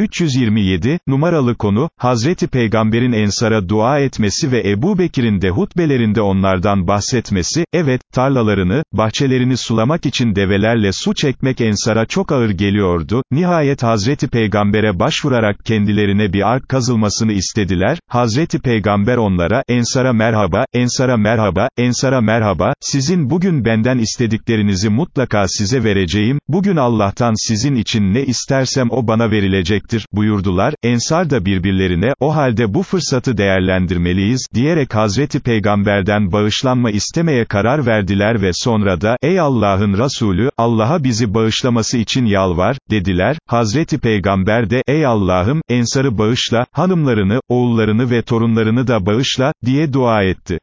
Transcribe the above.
327, numaralı konu, Hazreti Peygamber'in Ensar'a dua etmesi ve Ebu Bekir'in de hutbelerinde onlardan bahsetmesi, evet, tarlalarını, bahçelerini sulamak için develerle su çekmek Ensar'a çok ağır geliyordu, nihayet Hazreti Peygamber'e başvurarak kendilerine bir ark kazılmasını istediler, Hazreti Peygamber onlara, Ensar'a merhaba, Ensar'a merhaba, Ensar'a merhaba, sizin bugün benden istediklerinizi mutlaka size vereceğim, bugün Allah'tan sizin için ne istersem o bana verilecek gelecektir, buyurdular, Ensar da birbirlerine, o halde bu fırsatı değerlendirmeliyiz, diyerek Hazreti Peygamberden bağışlanma istemeye karar verdiler ve sonra da, ey Allah'ın Resulü, Allah'a bizi bağışlaması için yalvar, dediler, Hazreti Peygamber de, ey Allah'ım, Ensar'ı bağışla, hanımlarını, oğullarını ve torunlarını da bağışla, diye dua etti.